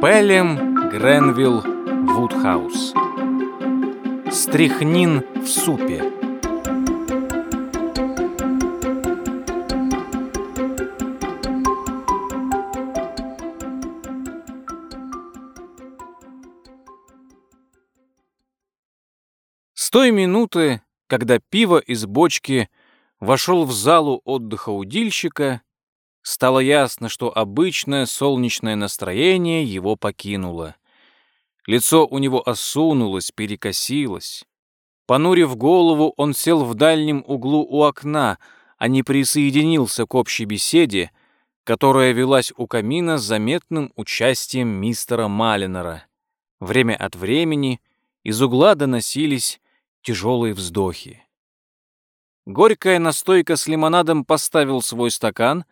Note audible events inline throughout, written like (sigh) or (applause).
Пелем Гренвилл Вудхаус. Стрихнин в супе. С той минуты, когда пиво из бочки вошел в залу отдыха удильщика, стало ясно, что обычное солнечное настроение его покинуло. Лицо у него осунулось, перекосилось. Понурив голову, он сел в дальнем углу у окна, а не присоединился к общей беседе, которая велась у камина с заметным участием мистера Малинера. Время от времени из угла доносились тяжелые вздохи. Горькая настойка с лимонадом поставил свой стакан,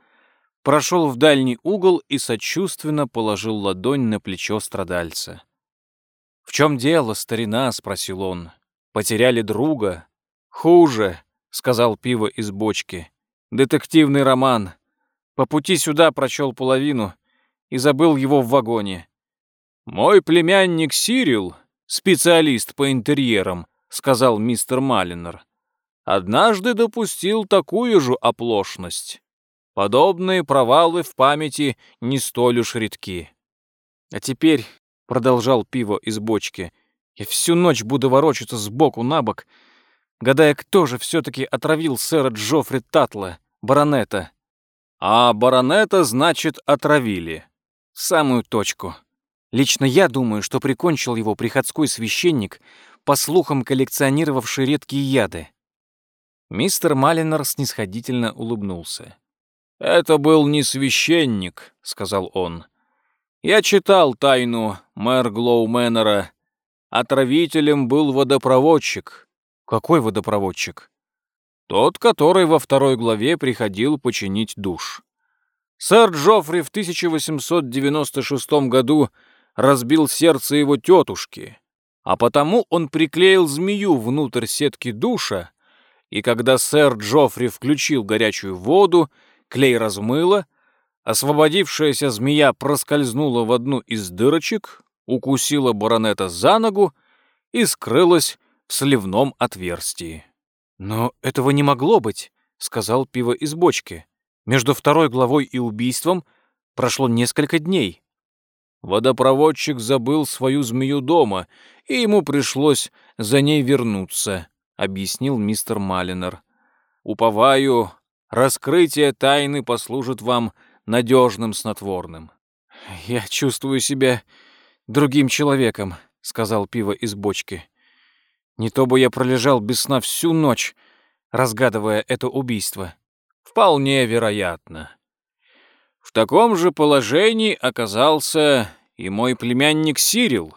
прошел в дальний угол и сочувственно положил ладонь на плечо страдальца. «В чем дело, старина?» — спросил он. «Потеряли друга?» «Хуже», — сказал пиво из бочки. «Детективный роман. По пути сюда прочел половину и забыл его в вагоне. Мой племянник Сирил, специалист по интерьерам, сказал мистер Малинер, однажды допустил такую же оплошность. Подобные провалы в памяти не столь уж редки. А теперь — продолжал пиво из бочки. «Я всю ночь буду ворочаться сбоку на бок, гадая, кто же все-таки отравил сэра Джоффри Татла, баронета». «А баронета, значит, отравили». «Самую точку. Лично я думаю, что прикончил его приходской священник, по слухам коллекционировавший редкие яды». Мистер Малинер снисходительно улыбнулся. «Это был не священник», — сказал он. Я читал тайну мэр Глоуменера. Отравителем был водопроводчик. Какой водопроводчик? Тот, который во второй главе приходил починить душ. Сэр Джоффри в 1896 году разбил сердце его тетушки, а потому он приклеил змею внутрь сетки душа, и когда сэр Джоффри включил горячую воду, клей размыло, Освободившаяся змея проскользнула в одну из дырочек, укусила баронета за ногу и скрылась в сливном отверстии. «Но этого не могло быть», — сказал пиво из бочки. «Между второй главой и убийством прошло несколько дней». Водопроводчик забыл свою змею дома, и ему пришлось за ней вернуться, — объяснил мистер Малинер. «Уповаю, раскрытие тайны послужит вам надежным снотворным. «Я чувствую себя другим человеком», — сказал пиво из бочки. «Не то бы я пролежал без сна всю ночь, разгадывая это убийство». «Вполне вероятно. В таком же положении оказался и мой племянник Сирил.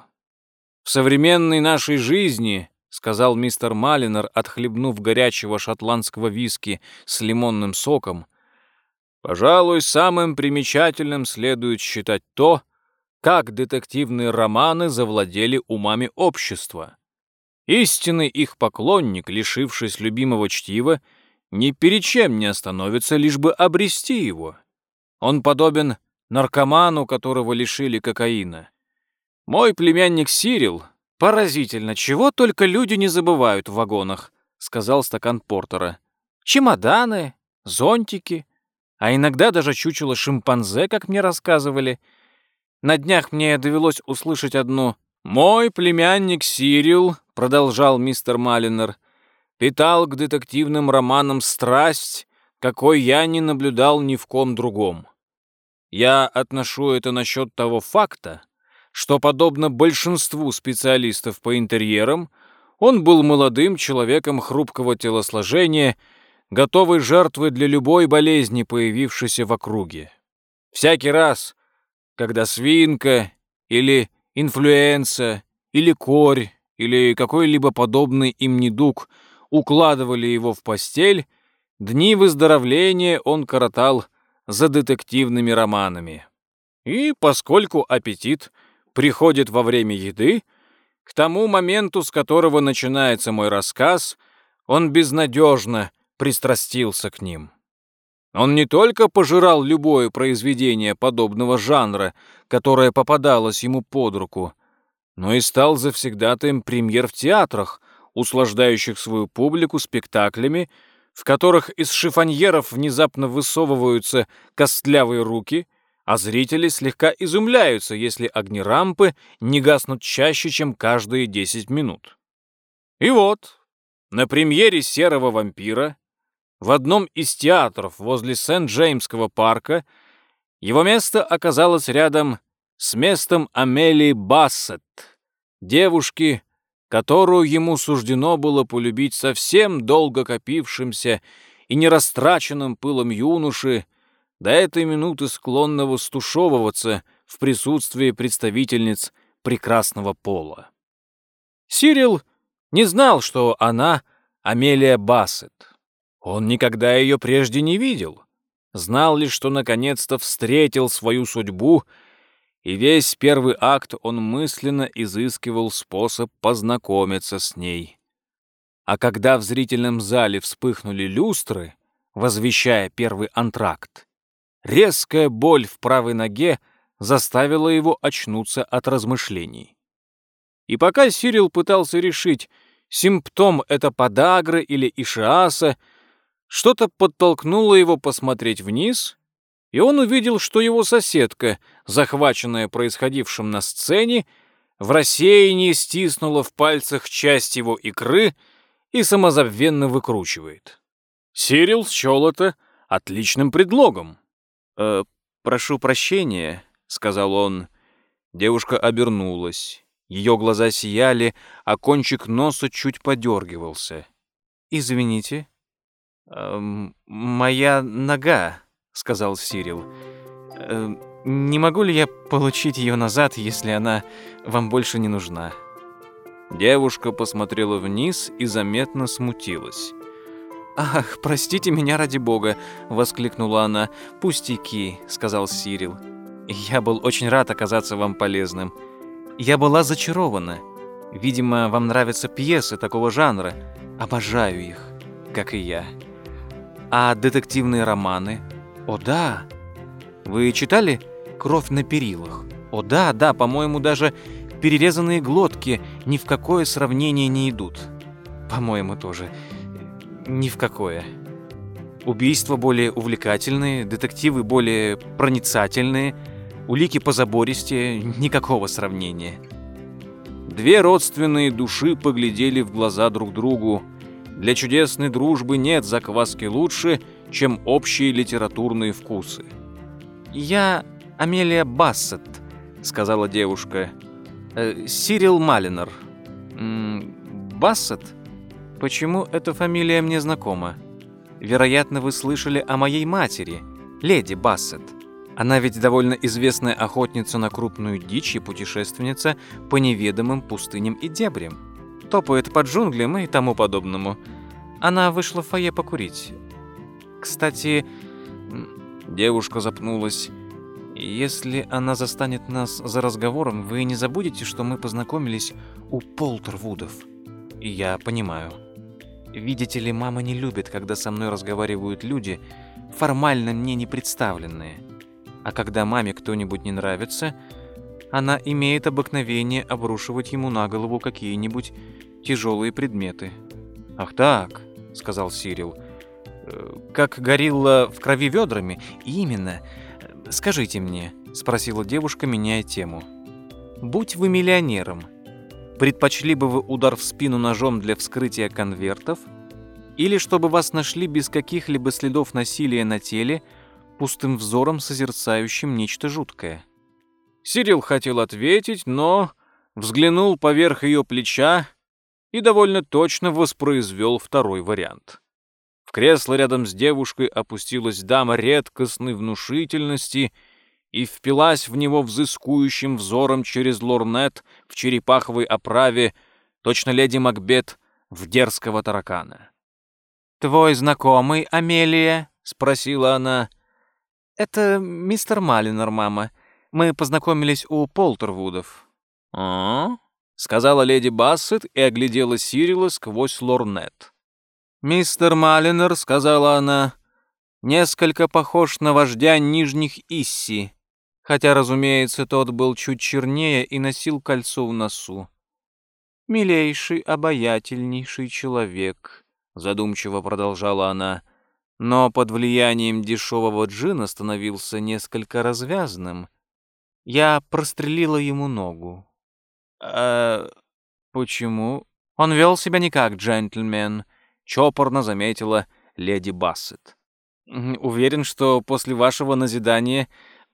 В современной нашей жизни, — сказал мистер Малинер, отхлебнув горячего шотландского виски с лимонным соком, — Пожалуй, самым примечательным следует считать то, как детективные романы завладели умами общества. Истинный их поклонник, лишившись любимого чтива, ни перед чем не остановится, лишь бы обрести его. Он подобен наркоману, которого лишили кокаина. Мой племянник Сирил, поразительно, чего только люди не забывают в вагонах, сказал стакан Портера. Чемоданы, зонтики, а иногда даже чучело шимпанзе, как мне рассказывали. На днях мне довелось услышать одно «Мой племянник Сирил», — продолжал мистер Малинер, «питал к детективным романам страсть, какой я не наблюдал ни в ком другом. Я отношу это насчет того факта, что, подобно большинству специалистов по интерьерам, он был молодым человеком хрупкого телосложения — готовой жертвы для любой болезни, появившейся в округе. Всякий раз, когда свинка или инфлюенса или корь или какой-либо подобный им недуг укладывали его в постель, дни выздоровления он коротал за детективными романами. И поскольку аппетит приходит во время еды, к тому моменту, с которого начинается мой рассказ, он безнадежно пристрастился к ним. Он не только пожирал любое произведение подобного жанра, которое попадалось ему под руку, но и стал завсегдатаем премьер в театрах, услаждающих свою публику спектаклями, в которых из шифоньеров внезапно высовываются костлявые руки, а зрители слегка изумляются, если огни рампы не гаснут чаще, чем каждые 10 минут. И вот, на премьере «Серого вампира» в одном из театров возле Сент-Джеймского парка его место оказалось рядом с местом Амелии Бассет, девушки, которую ему суждено было полюбить совсем долго копившимся и нерастраченным пылом юноши, до этой минуты склонного стушевываться в присутствии представительниц прекрасного пола. Сирил не знал, что она Амелия Бассет. Он никогда ее прежде не видел. Знал лишь, что наконец-то встретил свою судьбу — и весь первый акт он мысленно изыскивал способ познакомиться с ней. А когда в зрительном зале вспыхнули люстры, возвещая первый антракт, резкая боль в правой ноге заставила его очнуться от размышлений. И пока Сирил пытался решить, симптом это подагры или ишиаса, что-то подтолкнуло его посмотреть вниз и он увидел, что его соседка, захваченная происходившим на сцене, в рассеянии стиснула в пальцах часть его икры и самозабвенно выкручивает. Сирил счел это отличным предлогом. «Э, «Прошу прощения», — сказал он. Девушка обернулась. Ее глаза сияли, а кончик носа чуть подергивался. «Извините, э, моя нога», сказал Сирил. «Э, «Не могу ли я получить ее назад, если она вам больше не нужна?» Девушка посмотрела вниз и заметно смутилась. «Ах, простите меня ради бога!» — воскликнула она. «Пустяки», — сказал Сирил. «Я был очень рад оказаться вам полезным. Я была зачарована. Видимо, вам нравятся пьесы такого жанра. Обожаю их, как и я. А детективные романы — о да. Вы читали «Кровь на перилах»? О да, да, по-моему, даже перерезанные глотки ни в какое сравнение не идут. По-моему, тоже. Ни в какое. Убийства более увлекательные, детективы более проницательные, улики позабористее, никакого сравнения. Две родственные души поглядели в глаза друг другу. Для чудесной дружбы нет закваски лучше — чем общие литературные вкусы. «Я Амелия Бассет», — сказала девушка. «Э, «Сирил Малинер». «Бассет? Почему эта фамилия мне знакома? Вероятно, вы слышали о моей матери, леди Бассет. Она ведь довольно известная охотница на крупную дичь и путешественница по неведомым пустыням и дебрям. Топает под джунглям и тому подобному. Она вышла в фойе покурить. Кстати, девушка запнулась. Если она застанет нас за разговором, вы не забудете, что мы познакомились у Полтервудов. И я понимаю. Видите ли, мама не любит, когда со мной разговаривают люди, формально мне не представленные. А когда маме кто-нибудь не нравится, она имеет обыкновение обрушивать ему на голову какие-нибудь тяжелые предметы. «Ах так», — сказал Сирил, — как горилла в крови ведрами? Именно. Скажите мне, спросила девушка, меняя тему. Будь вы миллионером, предпочли бы вы удар в спину ножом для вскрытия конвертов? Или чтобы вас нашли без каких-либо следов насилия на теле, пустым взором созерцающим нечто жуткое? Сирил хотел ответить, но взглянул поверх ее плеча и довольно точно воспроизвел второй вариант. В кресло рядом с девушкой опустилась дама редкостной внушительности и впилась в него взыскующим взором через лорнет в черепаховой оправе, точно леди Макбет в дерзкого таракана. «Твой знакомый, Амелия?» — спросила она. «Это мистер Малинер, мама. Мы познакомились у Полтервудов». «А?» — сказала леди Бассет и оглядела Сирила сквозь лорнет. «Мистер Малинер», — сказала она, — несколько похож на вождя Нижних Исси, хотя, разумеется, тот был чуть чернее и носил кольцо в носу. «Милейший, обаятельнейший человек», — задумчиво продолжала она, но под влиянием дешевого джина становился несколько развязным. Я прострелила ему ногу. «А почему?» Он вел себя не как джентльмен, чопорно заметила леди Бассет. «Уверен, что после вашего назидания,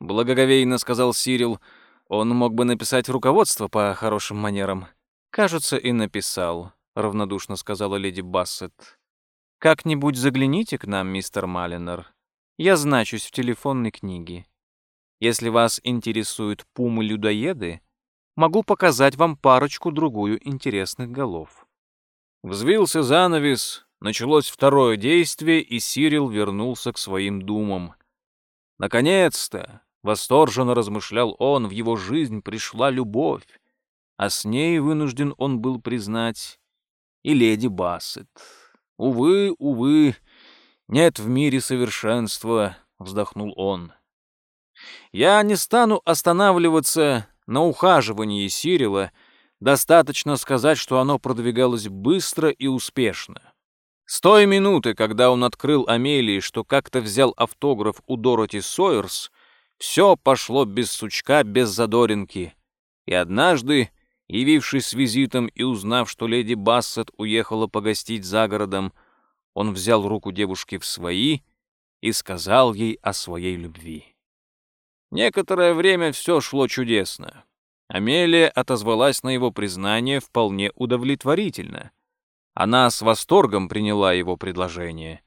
благоговейно сказал Сирил, он мог бы написать руководство по хорошим манерам». «Кажется, и написал», — равнодушно сказала леди Бассет. «Как-нибудь загляните к нам, мистер Малинер. Я значусь в телефонной книге. Если вас интересуют пумы-людоеды, могу показать вам парочку-другую интересных голов». Взвился занавес, началось второе действие, и Сирил вернулся к своим думам. Наконец-то, восторженно размышлял он, в его жизнь пришла любовь, а с ней вынужден он был признать и леди Бассет. Увы, увы, нет в мире совершенства, вздохнул он. Я не стану останавливаться на ухаживании Сирила, достаточно сказать, что оно продвигалось быстро и успешно. С той минуты, когда он открыл Амелии, что как-то взял автограф у Дороти Сойерс, все пошло без сучка, без задоринки. И однажды, явившись с визитом и узнав, что леди Бассет уехала погостить за городом, он взял руку девушки в свои и сказал ей о своей любви. Некоторое время все шло чудесно. Амелия отозвалась на его признание вполне удовлетворительно. Она с восторгом приняла его предложение.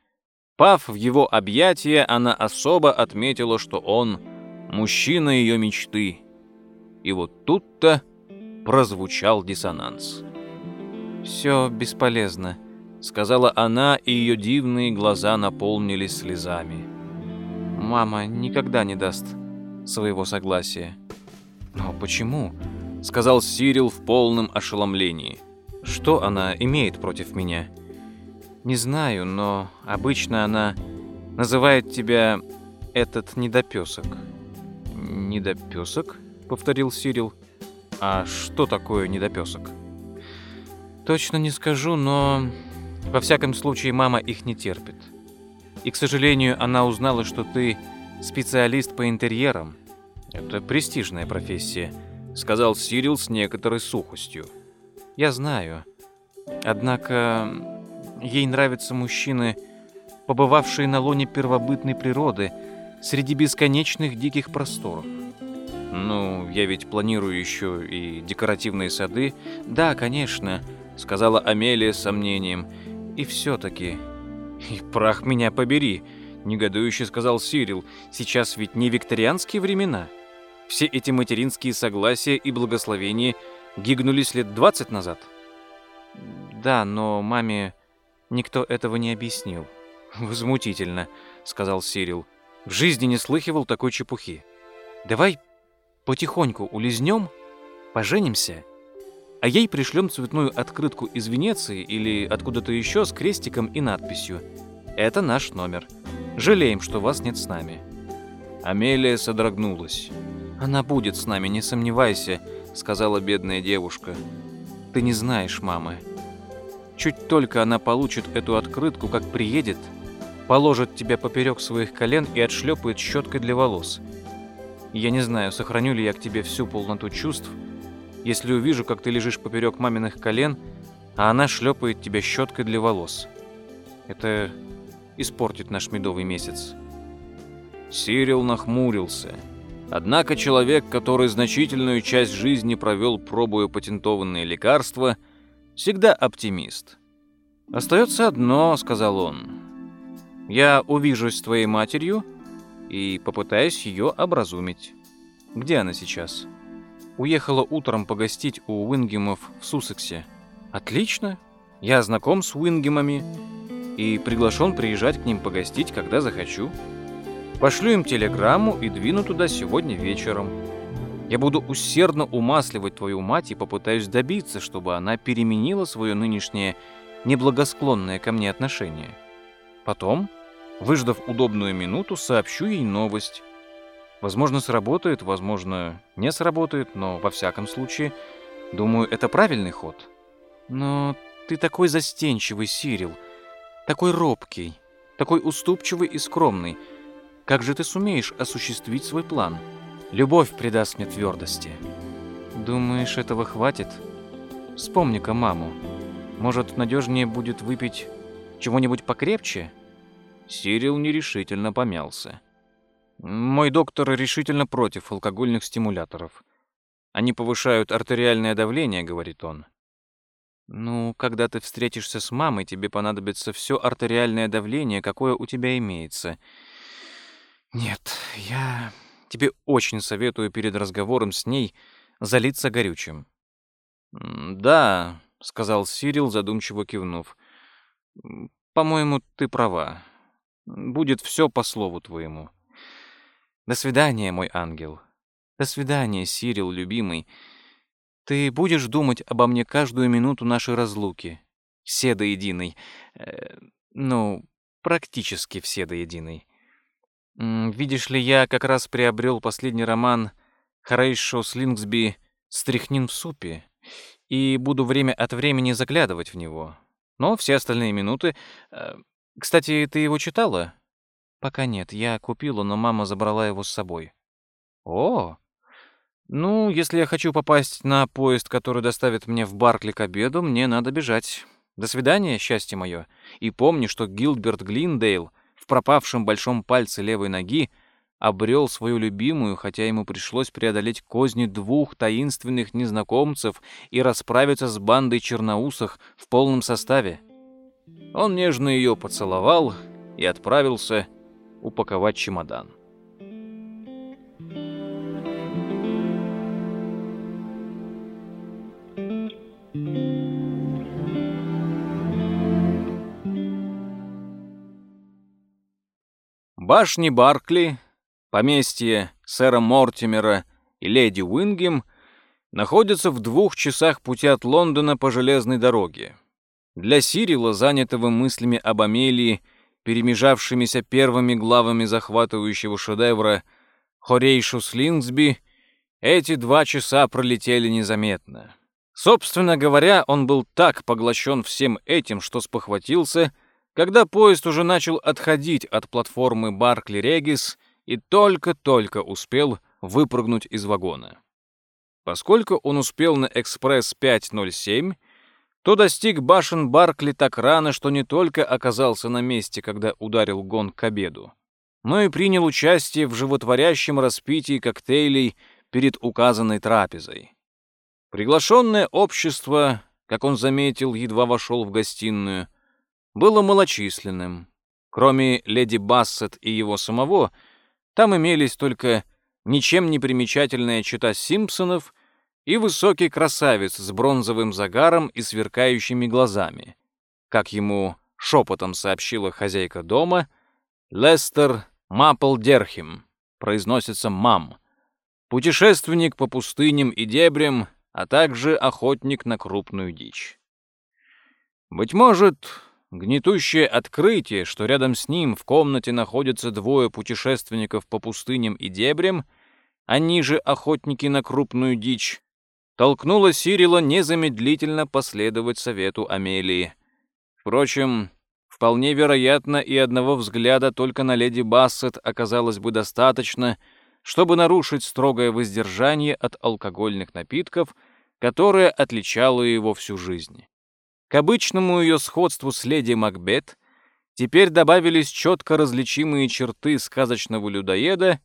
Пав в его объятия, она особо отметила, что он — мужчина ее мечты. И вот тут-то прозвучал диссонанс. «Все бесполезно», — сказала она, и ее дивные глаза наполнились слезами. «Мама никогда не даст своего согласия. «Но почему?» — сказал Сирил в полном ошеломлении. «Что она имеет против меня?» «Не знаю, но обычно она называет тебя этот недопесок». «Недопесок?» — повторил Сирил. «А что такое недопесок?» «Точно не скажу, но во всяком случае мама их не терпит. И, к сожалению, она узнала, что ты специалист по интерьерам. Это престижная профессия, сказал Сирил с некоторой сухостью. Я знаю. Однако ей нравятся мужчины, побывавшие на лоне первобытной природы, среди бесконечных диких просторов. Ну, я ведь планирую еще и декоративные сады. Да, конечно, сказала Амелия с сомнением. И все-таки... И прах меня побери, негодующе сказал Сирил. Сейчас ведь не викторианские времена. Все эти материнские согласия и благословения гигнулись лет двадцать назад. Да, но маме никто этого не объяснил. Возмутительно, сказал Сирил. В жизни не слыхивал такой чепухи. Давай потихоньку улизнем, поженимся, а ей пришлем цветную открытку из Венеции или откуда-то еще с крестиком и надписью «Это наш номер. Жалеем, что вас нет с нами». Амелия содрогнулась. «Она будет с нами, не сомневайся», — сказала бедная девушка. «Ты не знаешь мамы. Чуть только она получит эту открытку, как приедет, положит тебя поперек своих колен и отшлепает щеткой для волос. Я не знаю, сохраню ли я к тебе всю полноту чувств, если увижу, как ты лежишь поперек маминых колен, а она шлепает тебя щеткой для волос. Это испортит наш медовый месяц». Сирил нахмурился. Однако человек, который значительную часть жизни провел, пробуя патентованные лекарства, всегда оптимист. «Остается одно», — сказал он. «Я увижусь с твоей матерью и попытаюсь ее образумить. Где она сейчас?» «Уехала утром погостить у Уингемов в Суссексе». «Отлично. Я знаком с Уингемами и приглашен приезжать к ним погостить, когда захочу». Пошлю им телеграмму и двину туда сегодня вечером. Я буду усердно умасливать твою мать и попытаюсь добиться, чтобы она переменила свое нынешнее неблагосклонное ко мне отношение. Потом Выждав удобную минуту, сообщу ей новость. Возможно, сработает, возможно, не сработает, но во всяком случае, думаю, это правильный ход. Но ты такой застенчивый, Сирил, такой робкий, такой уступчивый и скромный. Как же ты сумеешь осуществить свой план? Любовь придаст мне твердости. Думаешь, этого хватит? Вспомни-ка маму. Может, надежнее будет выпить чего-нибудь покрепче? Сирил нерешительно помялся. Мой доктор решительно против алкогольных стимуляторов. Они повышают артериальное давление, говорит он. Ну, когда ты встретишься с мамой, тебе понадобится все артериальное давление, какое у тебя имеется. Нет, я тебе очень советую перед разговором с ней залиться горючим. Да, сказал Сирил, задумчиво кивнув. По-моему, ты права. Будет все по слову твоему. До свидания, мой ангел. До свидания, Сирил, любимый. Ты будешь думать обо мне каждую минуту нашей разлуки. Все до единой. Э, ну, практически все до единой. Видишь ли, я как раз приобрел последний роман Харейшо Слингсби «Стряхнин в супе» и буду время от времени заглядывать в него. Но все остальные минуты... Э, кстати, ты его читала? Пока нет, я купила, но мама забрала его с собой. О, ну, если я хочу попасть на поезд, который доставит мне в Баркли к обеду, мне надо бежать. До свидания, счастье мое. И помни, что Гилберт Глиндейл в пропавшем большом пальце левой ноги обрел свою любимую, хотя ему пришлось преодолеть козни двух таинственных незнакомцев и расправиться с бандой черноусах в полном составе. Он нежно ее поцеловал и отправился упаковать чемодан. Башни Баркли, поместье сэра Мортимера и леди Уингем находятся в двух часах пути от Лондона по железной дороге. Для Сирила, занятого мыслями об Амелии, перемежавшимися первыми главами захватывающего шедевра Хорейшу Слингсби, эти два часа пролетели незаметно. Собственно говоря, он был так поглощен всем этим, что спохватился — когда поезд уже начал отходить от платформы Баркли-Регис и только-только успел выпрыгнуть из вагона. Поскольку он успел на экспресс 507, то достиг башен Баркли так рано, что не только оказался на месте, когда ударил гон к обеду, но и принял участие в животворящем распитии коктейлей перед указанной трапезой. Приглашенное общество, как он заметил, едва вошел в гостиную, было малочисленным. Кроме леди Бассет и его самого, там имелись только ничем не примечательная чита Симпсонов и высокий красавец с бронзовым загаром и сверкающими глазами. Как ему шепотом сообщила хозяйка дома, Лестер Мапл Дерхим, произносится «мам», путешественник по пустыням и дебрям, а также охотник на крупную дичь. Быть может, Гнетущее открытие, что рядом с ним в комнате находятся двое путешественников по пустыням и дебрям, они же охотники на крупную дичь, толкнуло Сирила незамедлительно последовать совету Амелии. Впрочем, вполне вероятно, и одного взгляда только на леди Бассет оказалось бы достаточно, чтобы нарушить строгое воздержание от алкогольных напитков, которое отличало его всю жизнь. К обычному ее сходству с леди Макбет теперь добавились четко различимые черты сказочного людоеда,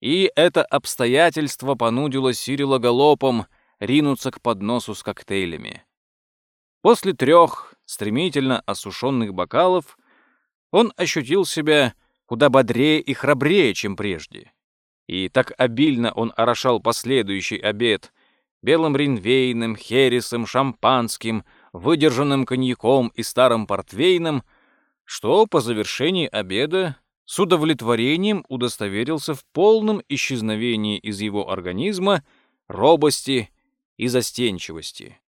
и это обстоятельство понудило Сирила галопом ринуться к подносу с коктейлями. После трех стремительно осушенных бокалов он ощутил себя куда бодрее и храбрее, чем прежде. И так обильно он орошал последующий обед белым ринвейном, хересом, шампанским — выдержанным коньяком и старым портвейном, что по завершении обеда с удовлетворением удостоверился в полном исчезновении из его организма робости и застенчивости.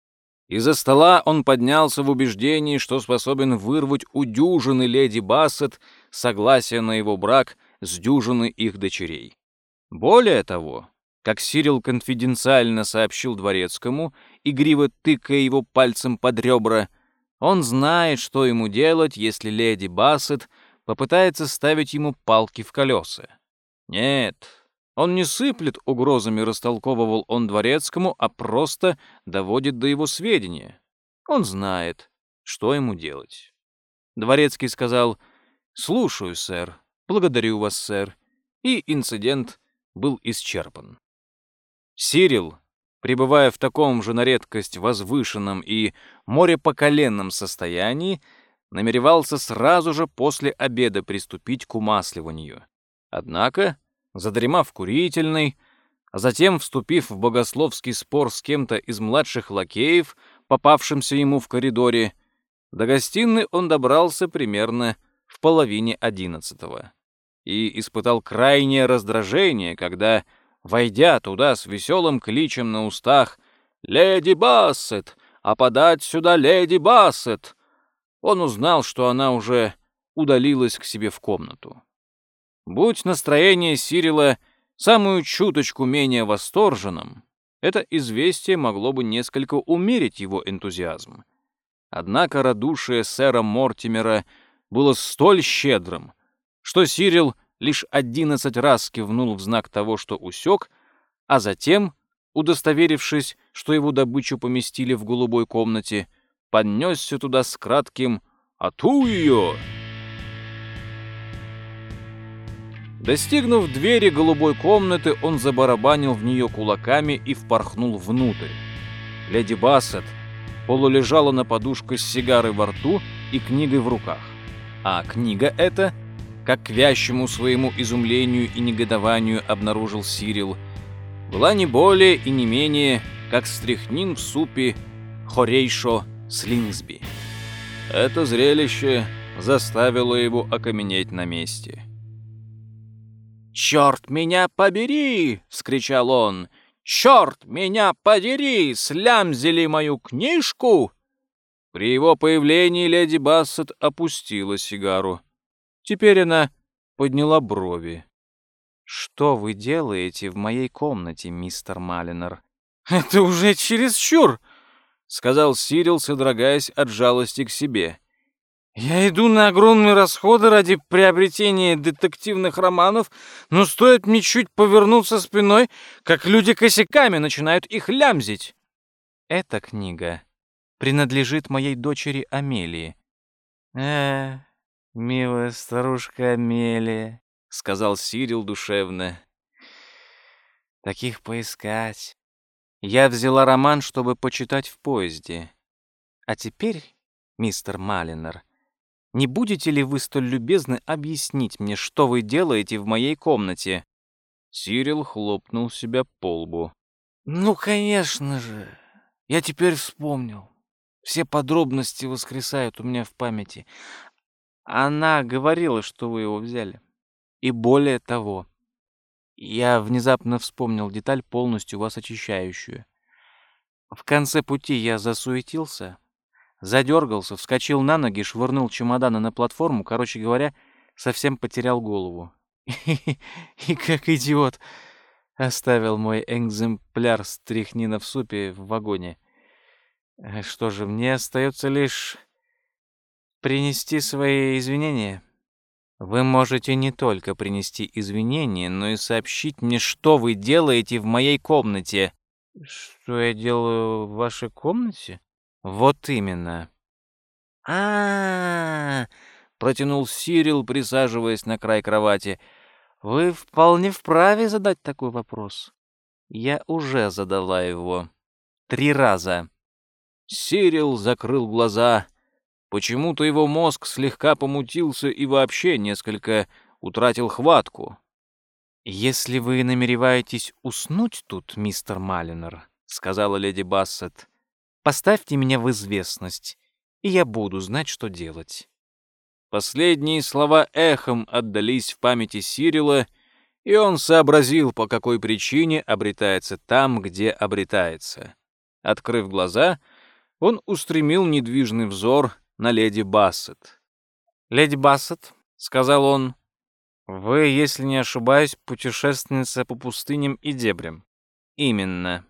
Из-за стола он поднялся в убеждении, что способен вырвать у дюжины леди Бассет согласия на его брак с дюжиной их дочерей. Более того, как Сирил конфиденциально сообщил Дворецкому, игриво тыкая его пальцем под ребра, он знает, что ему делать, если леди Бассет попытается ставить ему палки в колеса. Нет, он не сыплет угрозами, растолковывал он Дворецкому, а просто доводит до его сведения. Он знает, что ему делать. Дворецкий сказал «Слушаю, сэр, благодарю вас, сэр», и инцидент был исчерпан. Сирил, пребывая в таком же на редкость возвышенном и морепоколенном состоянии, намеревался сразу же после обеда приступить к умасливанию. Однако, задремав курительной, а затем, вступив в богословский спор с кем-то из младших лакеев, попавшимся ему в коридоре, до гостиной он добрался примерно в половине одиннадцатого и испытал крайнее раздражение, когда войдя туда с веселым кличем на устах «Леди Бассет! А подать сюда леди Бассет!» Он узнал, что она уже удалилась к себе в комнату. Будь настроение Сирила самую чуточку менее восторженным, это известие могло бы несколько умерить его энтузиазм. Однако радушие сэра Мортимера было столь щедрым, что Сирил лишь одиннадцать раз кивнул в знак того, что усек, а затем, удостоверившись, что его добычу поместили в голубой комнате, поднесся туда с кратким «Ату ее!». Достигнув двери голубой комнаты, он забарабанил в нее кулаками и впорхнул внутрь. Леди Бассет полулежала на подушке с сигарой во рту и книгой в руках. А книга эта — как к вящему своему изумлению и негодованию обнаружил Сирил, была не более и не менее, как стряхнин в супе Хорейшо Слинсби. Это зрелище заставило его окаменеть на месте. «Черт меня побери!» — вскричал он. «Черт меня подери! Слямзили мою книжку!» При его появлении леди Бассет опустила сигару. Теперь она подняла брови. «Что вы делаете в моей комнате, мистер Малинер?» (laughs) «Это уже чересчур!» — сказал Сирил, содрогаясь от жалости к себе. «Я иду на огромные расходы ради приобретения детективных романов, но стоит мне чуть повернуться спиной, как люди косяками начинают их лямзить». «Эта книга принадлежит моей дочери Амелии». «Э, «Милая старушка Амелия», — сказал Сирил душевно. «Таких поискать». Я взяла роман, чтобы почитать в поезде. А теперь, мистер Малинер, не будете ли вы столь любезны объяснить мне, что вы делаете в моей комнате?» Сирил хлопнул себя по лбу. «Ну, конечно же. Я теперь вспомнил. Все подробности воскресают у меня в памяти. Она говорила, что вы его взяли. И более того, я внезапно вспомнил деталь, полностью вас очищающую. В конце пути я засуетился, задергался, вскочил на ноги, швырнул чемоданы на платформу, короче говоря, совсем потерял голову. (laughs) И как идиот оставил мой экземпляр стряхнина в супе в вагоне. Что же, мне остается лишь принести свои извинения? Вы можете не только принести извинения, но и сообщить мне, что вы делаете в моей комнате. Что я делаю в вашей комнате? Вот именно. А, -а, -а, -а протянул Сирил, присаживаясь на край кровати. Вы вполне вправе задать такой вопрос. Я уже задала его три раза. Сирил закрыл глаза Почему-то его мозг слегка помутился и вообще несколько утратил хватку. «Если вы намереваетесь уснуть тут, мистер Малинер», — сказала леди Бассет, — «поставьте меня в известность, и я буду знать, что делать». Последние слова эхом отдались в памяти Сирила, и он сообразил, по какой причине обретается там, где обретается. Открыв глаза, он устремил недвижный взор на леди Бассет. «Леди Бассет», сказал он. «Вы, если не ошибаюсь, путешественница по пустыням и дебрям». «Именно.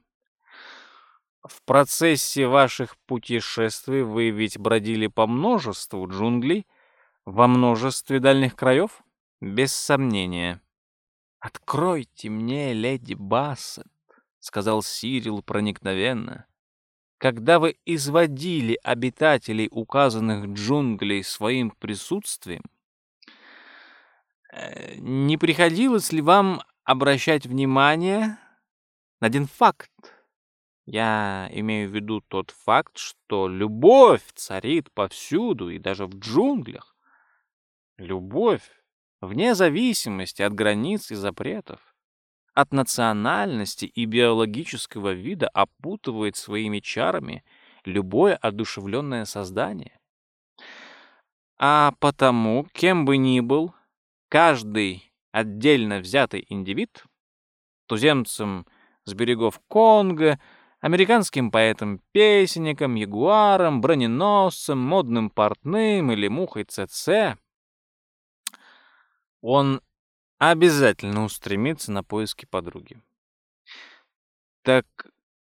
В процессе ваших путешествий вы ведь бродили по множеству джунглей, во множестве дальних краев?» «Без сомнения». «Откройте мне, леди Бассет», — сказал Сирил проникновенно. «Когда вы изводили обитателей указанных джунглей своим присутствием, Э, не приходилось ли вам обращать внимание на один факт? Я имею в виду тот факт, что любовь царит повсюду и даже в джунглях. Любовь, вне зависимости от границ и запретов, от национальности и биологического вида опутывает своими чарами любое одушевленное создание. А потому, кем бы ни был, каждый отдельно взятый индивид, туземцам с берегов Конго, американским поэтам-песенникам, ягуарам, броненосцам, модным портным или мухой ЦЦ, он обязательно устремится на поиски подруги. Так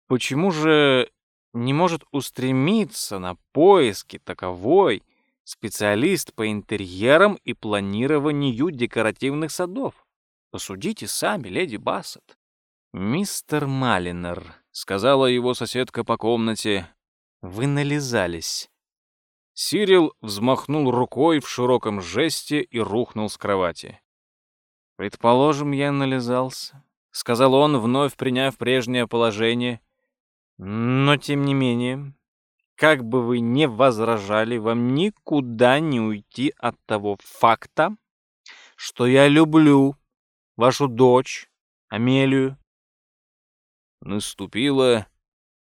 почему же не может устремиться на поиски таковой, специалист по интерьерам и планированию декоративных садов. Посудите сами, леди Бассет. «Мистер Малинер», — сказала его соседка по комнате, — «вы нализались». Сирил взмахнул рукой в широком жесте и рухнул с кровати. «Предположим, я нализался», — сказал он, вновь приняв прежнее положение. «Но, тем не менее, как бы вы ни возражали, вам никуда не уйти от того факта, что я люблю вашу дочь, Амелию. Наступила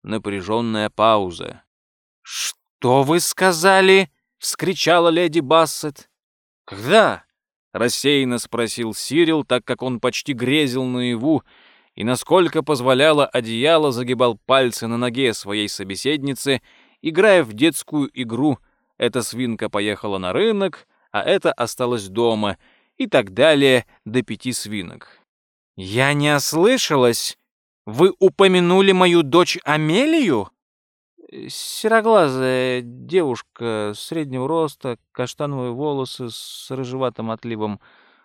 напряженная пауза. «Что вы сказали?» — вскричала леди Бассет. «Когда?» — рассеянно спросил Сирил, так как он почти грезил наяву, и, насколько позволяло одеяло, загибал пальцы на ноге своей собеседницы — Играя в детскую игру, эта свинка поехала на рынок, а эта осталась дома, и так далее до пяти свинок. «Я не ослышалась? Вы упомянули мою дочь Амелию?» Сероглазая девушка среднего роста, каштановые волосы с рыжеватым отливом,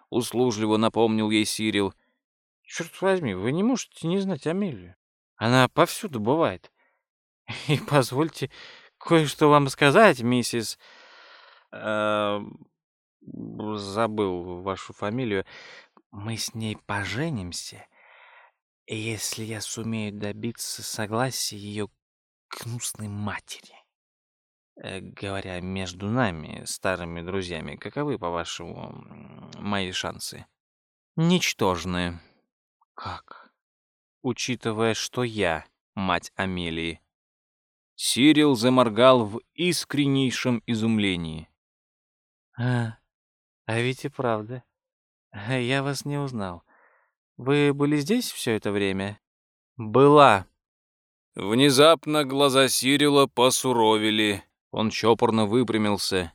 услужливо напомнил ей Сирил. «Черт возьми, вы не можете не знать Амелию. Она повсюду бывает. И позвольте кое-что вам сказать, миссис... Э, забыл вашу фамилию. Мы с ней поженимся, если я сумею добиться согласия ее гнусной матери. Э, говоря между нами, старыми друзьями, каковы, по-вашему, мои шансы? Ничтожные. Как? Учитывая, что я мать Амелии. Сирил заморгал в искреннейшем изумлении. «А, а ведь и правда. Я вас не узнал. Вы были здесь все это время?» «Была». Внезапно глаза Сирила посуровили. Он чопорно выпрямился.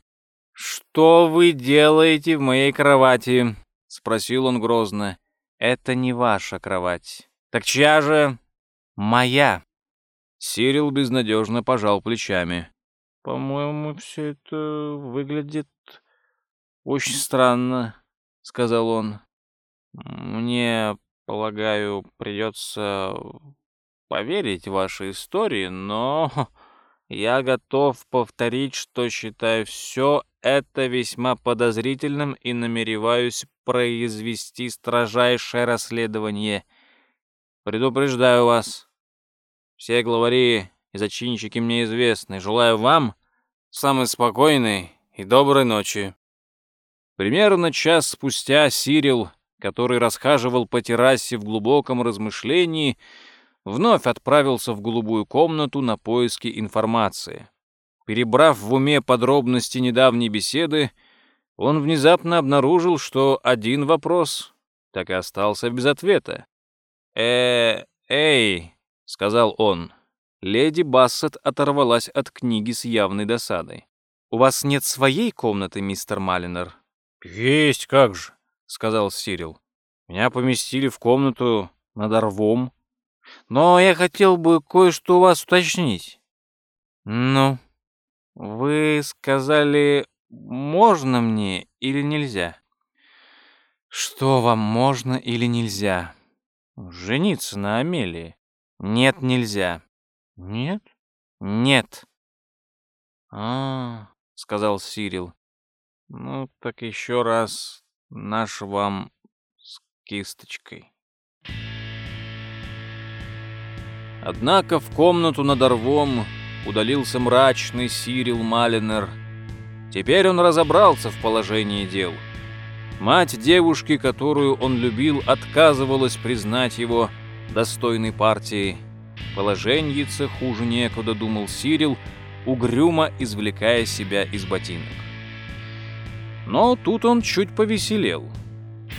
«Что вы делаете в моей кровати?» — спросил он грозно. «Это не ваша кровать». «Так чья же?» «Моя». Сирил безнадежно пожал плечами. «По-моему, все это выглядит очень странно», — сказал он. «Мне, полагаю, придется поверить в ваши истории, но (laughs) я готов повторить, что считаю все это весьма подозрительным и намереваюсь произвести строжайшее расследование. Предупреждаю вас». Все главари и зачинщики мне известны. Желаю вам самой спокойной и доброй ночи». Примерно час спустя Сирил, который расхаживал по террасе в глубоком размышлении, вновь отправился в голубую комнату на поиски информации. Перебрав в уме подробности недавней беседы, он внезапно обнаружил, что один вопрос так и остался без ответа. «Э, эй, — сказал он. Леди Бассет оторвалась от книги с явной досадой. «У вас нет своей комнаты, мистер Малинер?» «Есть как же», — сказал Сирил. «Меня поместили в комнату над орвом. Но я хотел бы кое-что у вас уточнить». «Ну, вы сказали, можно мне или нельзя?» «Что вам можно или нельзя?» «Жениться на Амелии». «Нет, нельзя». «Нет?» «Нет». «А, — сказал Сирил. «Ну, так еще раз наш вам с кисточкой». Однако в комнату над орвом удалился мрачный Сирил Малинер. Теперь он разобрался в положении дел. Мать девушки, которую он любил, отказывалась признать его достойной партией. Положеньице хуже некуда, думал Сирил, угрюмо извлекая себя из ботинок. Но тут он чуть повеселел.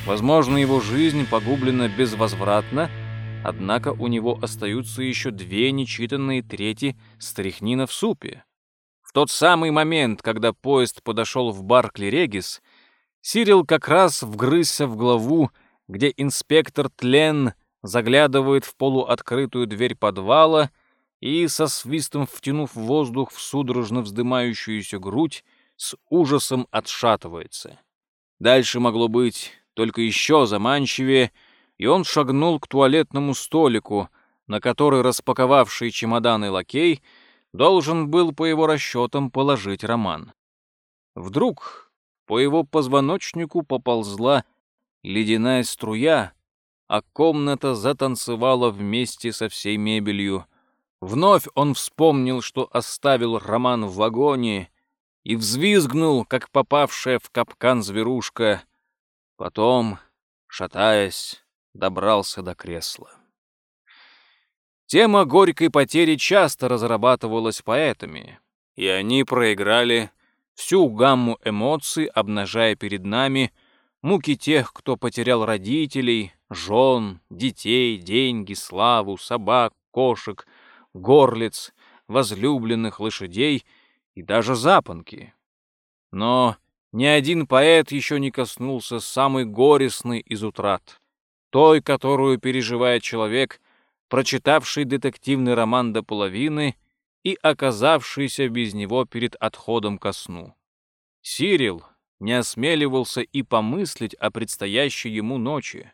Возможно, его жизнь погублена безвозвратно, однако у него остаются еще две нечитанные трети стряхнина в супе. В тот самый момент, когда поезд подошел в Баркли-Регис, Сирил как раз вгрызся в главу, где инспектор Тлен заглядывает в полуоткрытую дверь подвала и, со свистом втянув воздух в судорожно вздымающуюся грудь, с ужасом отшатывается. Дальше могло быть только еще заманчивее, и он шагнул к туалетному столику, на который распаковавший чемоданы лакей должен был, по его расчетам, положить роман. Вдруг по его позвоночнику поползла ледяная струя, а комната затанцевала вместе со всей мебелью. Вновь он вспомнил, что оставил роман в вагоне, и взвизгнул, как попавшая в капкан зверушка. Потом, шатаясь, добрался до кресла. Тема горькой потери часто разрабатывалась поэтами, и они проиграли всю гамму эмоций, обнажая перед нами муки тех, кто потерял родителей, жен, детей, деньги, славу, собак, кошек, горлиц, возлюбленных лошадей — и даже запонки. Но ни один поэт еще не коснулся самой горестной из утрат, той, которую переживает человек, прочитавший детективный роман до половины и оказавшийся без него перед отходом ко сну. Сирил не осмеливался и помыслить о предстоящей ему ночи.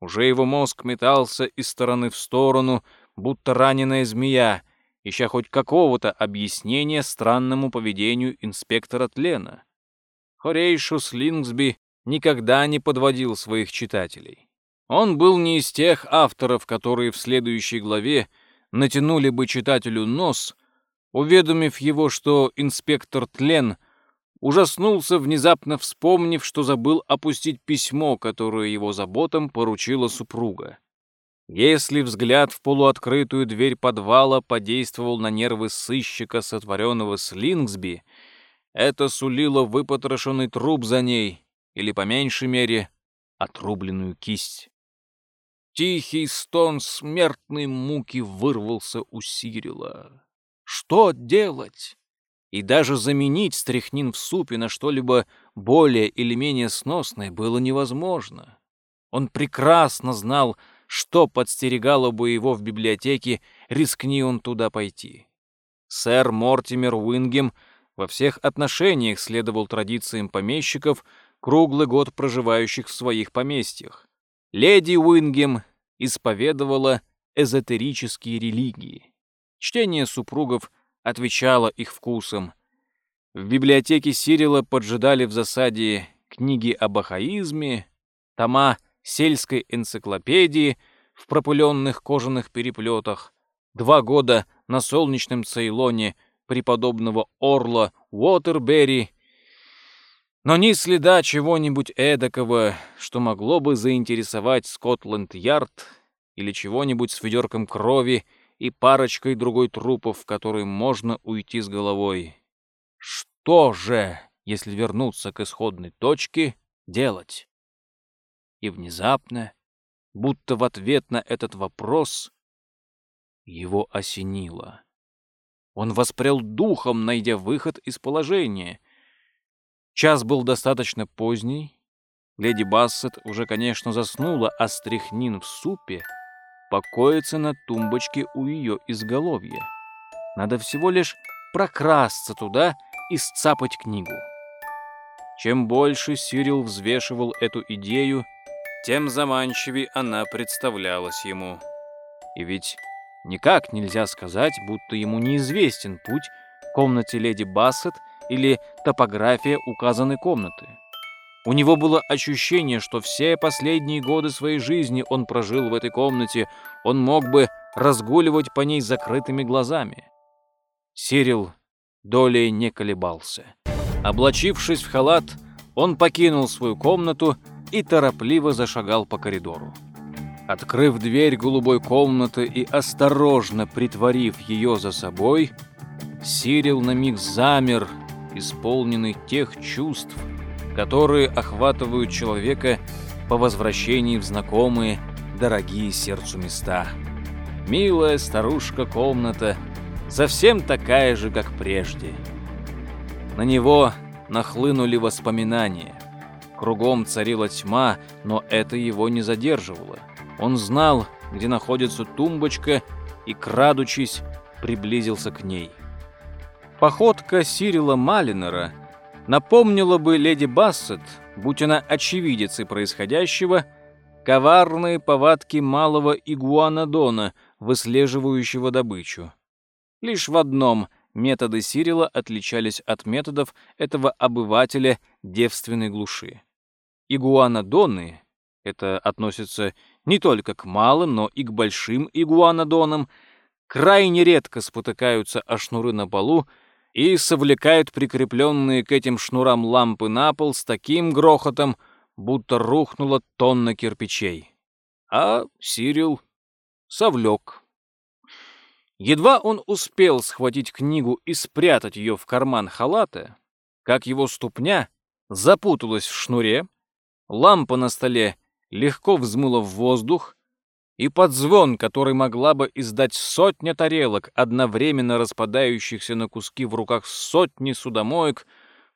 Уже его мозг метался из стороны в сторону, будто раненая змея, ища хоть какого-то объяснения странному поведению инспектора Тлена. Хорейшус Лингсби никогда не подводил своих читателей. Он был не из тех авторов, которые в следующей главе натянули бы читателю нос, уведомив его, что инспектор Тлен ужаснулся, внезапно вспомнив, что забыл опустить письмо, которое его заботам поручила супруга. Если взгляд в полуоткрытую дверь подвала подействовал на нервы сыщика, сотворенного с Лингсби, это сулило выпотрошенный труп за ней, или, по меньшей мере, отрубленную кисть. Тихий стон смертной муки вырвался у Сирила. Что делать? И даже заменить стряхнин в супе на что-либо более или менее сносное было невозможно. Он прекрасно знал, что подстерегало бы его в библиотеке, рискни он туда пойти. Сэр Мортимер Уингем во всех отношениях следовал традициям помещиков, круглый год проживающих в своих поместьях. Леди Уингем исповедовала эзотерические религии. Чтение супругов отвечало их вкусам. В библиотеке Сирила поджидали в засаде книги об ахаизме, тома сельской энциклопедии в пропыленных кожаных переплетах, два года на солнечном Цейлоне преподобного Орла Уотербери, но ни следа чего-нибудь эдакого, что могло бы заинтересовать Скотланд-Ярд или чего-нибудь с ведерком крови и парочкой другой трупов, в которые можно уйти с головой. Что же, если вернуться к исходной точке, делать? И внезапно, будто в ответ на этот вопрос, его осенило. Он воспрял духом, найдя выход из положения. Час был достаточно поздний. Леди Бассет уже, конечно, заснула, а стряхнин в супе покоится на тумбочке у ее изголовья. Надо всего лишь прокрасться туда и сцапать книгу. Чем больше Сирил взвешивал эту идею, тем заманчивее она представлялась ему. И ведь никак нельзя сказать, будто ему неизвестен путь к комнате леди Бассет или топография указанной комнаты. У него было ощущение, что все последние годы своей жизни он прожил в этой комнате, он мог бы разгуливать по ней закрытыми глазами. Сирил долей не колебался. Облачившись в халат, он покинул свою комнату и торопливо зашагал по коридору. Открыв дверь голубой комнаты и осторожно притворив ее за собой, Сирил на миг замер, исполненный тех чувств, которые охватывают человека по возвращении в знакомые, дорогие сердцу места. Милая старушка-комната, совсем такая же, как прежде. На него нахлынули воспоминания. Кругом царила тьма, но это его не задерживало. Он знал, где находится тумбочка, и, крадучись, приблизился к ней. Походка Сирила Малинера напомнила бы леди Бассет, будь она очевидицей происходящего, коварные повадки малого игуанодона, выслеживающего добычу. Лишь в одном методы Сирила отличались от методов этого обывателя девственной глуши. Игуанодоны, это относится не только к малым, но и к большим игуанодонам, крайне редко спотыкаются о шнуры на полу и совлекают прикрепленные к этим шнурам лампы на пол с таким грохотом, будто рухнула тонна кирпичей. А Сирил совлек. Едва он успел схватить книгу и спрятать ее в карман халата, как его ступня запуталась в шнуре, лампа на столе легко взмыла в воздух, и под звон, который могла бы издать сотня тарелок, одновременно распадающихся на куски в руках сотни судомоек,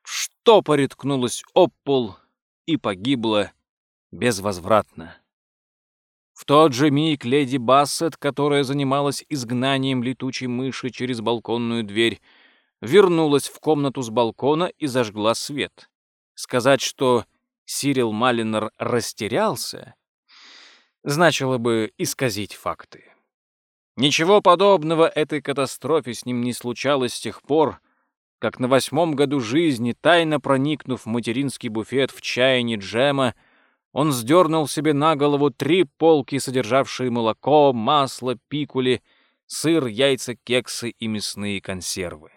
штопоре ткнулась об пол и погибла безвозвратно. В тот же миг леди Бассет, которая занималась изгнанием летучей мыши через балконную дверь, вернулась в комнату с балкона и зажгла свет. Сказать, что Сирил Малинер растерялся, значило бы исказить факты. Ничего подобного этой катастрофе с ним не случалось с тех пор, как на восьмом году жизни, тайно проникнув в материнский буфет в чаянии джема, он сдернул себе на голову три полки, содержавшие молоко, масло, пикули, сыр, яйца, кексы и мясные консервы.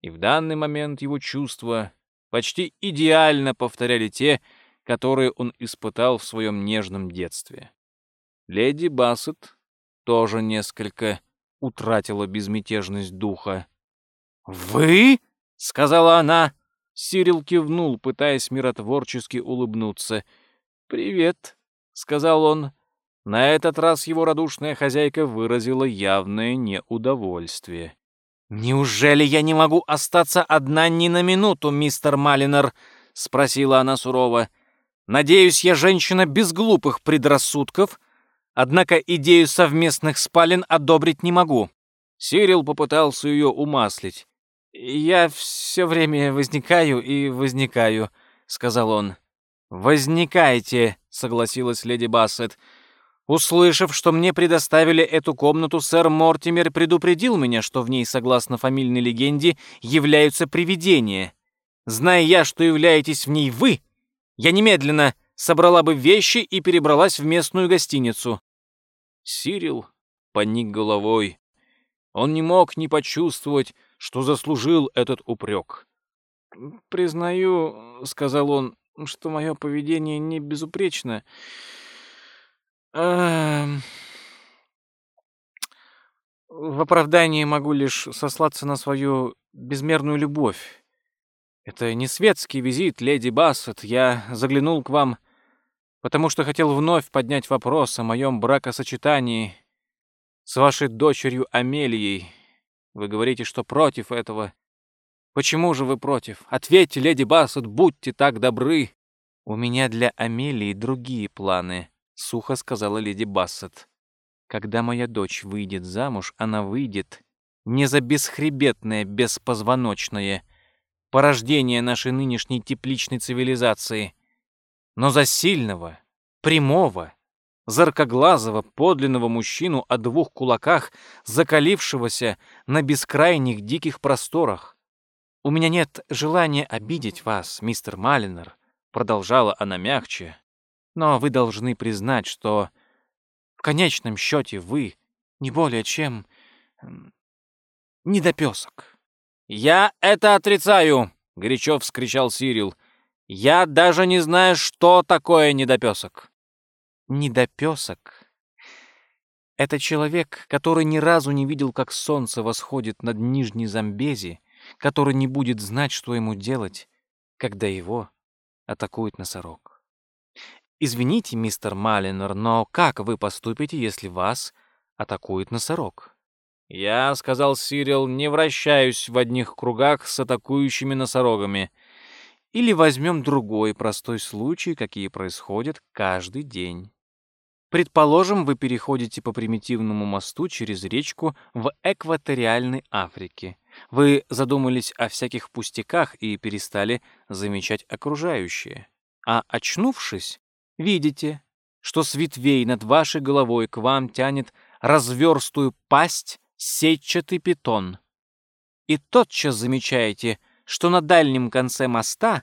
И в данный момент его чувства почти идеально повторяли те, которые он испытал в своем нежном детстве. Леди Бассет тоже несколько утратила безмятежность духа. «Вы?» — сказала она. Сирил кивнул, пытаясь миротворчески улыбнуться. «Привет», — сказал он. На этот раз его радушная хозяйка выразила явное неудовольствие. «Неужели я не могу остаться одна ни на минуту, мистер Малинер?» — спросила она сурово. «Надеюсь, я женщина без глупых предрассудков, Однако идею совместных спален одобрить не могу. Сирил попытался ее умаслить. «Я все время возникаю и возникаю», — сказал он. «Возникайте», — согласилась леди Бассет. Услышав, что мне предоставили эту комнату, сэр Мортимер предупредил меня, что в ней, согласно фамильной легенде, являются привидения. Зная я, что являетесь в ней вы, я немедленно собрала бы вещи и перебралась в местную гостиницу. Сирил поник головой. Он не мог не почувствовать, что заслужил этот упрек. «Признаю, — сказал он, — что мое поведение не безупречно. А... В оправдании могу лишь сослаться на свою безмерную любовь. Это не светский визит, леди Бассет. Я заглянул к вам потому что хотел вновь поднять вопрос о моем бракосочетании с вашей дочерью Амелией. Вы говорите, что против этого. Почему же вы против? Ответьте, леди Бассет, будьте так добры. У меня для Амелии другие планы, сухо сказала леди Бассет. Когда моя дочь выйдет замуж, она выйдет не за бесхребетное, беспозвоночное порождение нашей нынешней тепличной цивилизации, но за сильного, прямого, заркоглазого, подлинного мужчину о двух кулаках, закалившегося на бескрайних диких просторах. «У меня нет желания обидеть вас, мистер Малинер», продолжала она мягче, «но вы должны признать, что в конечном счете вы не более чем недопесок». «Я это отрицаю!» — горячо вскричал Сирил. «Я даже не знаю, что такое недопесок». «Недопесок — это человек, который ни разу не видел, как солнце восходит над Нижней Замбези который не будет знать, что ему делать, когда его атакует носорог. Извините, мистер Малинер, но как вы поступите, если вас атакует носорог? Я, сказал Сирил, не вращаюсь в одних кругах с атакующими носорогами. Или возьмем другой простой случай, какие происходят каждый день. Предположим, вы переходите по примитивному мосту через речку в экваториальной Африке. Вы задумались о всяких пустяках и перестали замечать окружающее. А очнувшись, видите, что с ветвей над вашей головой к вам тянет разверстую пасть сетчатый питон. И тотчас замечаете, что на дальнем конце моста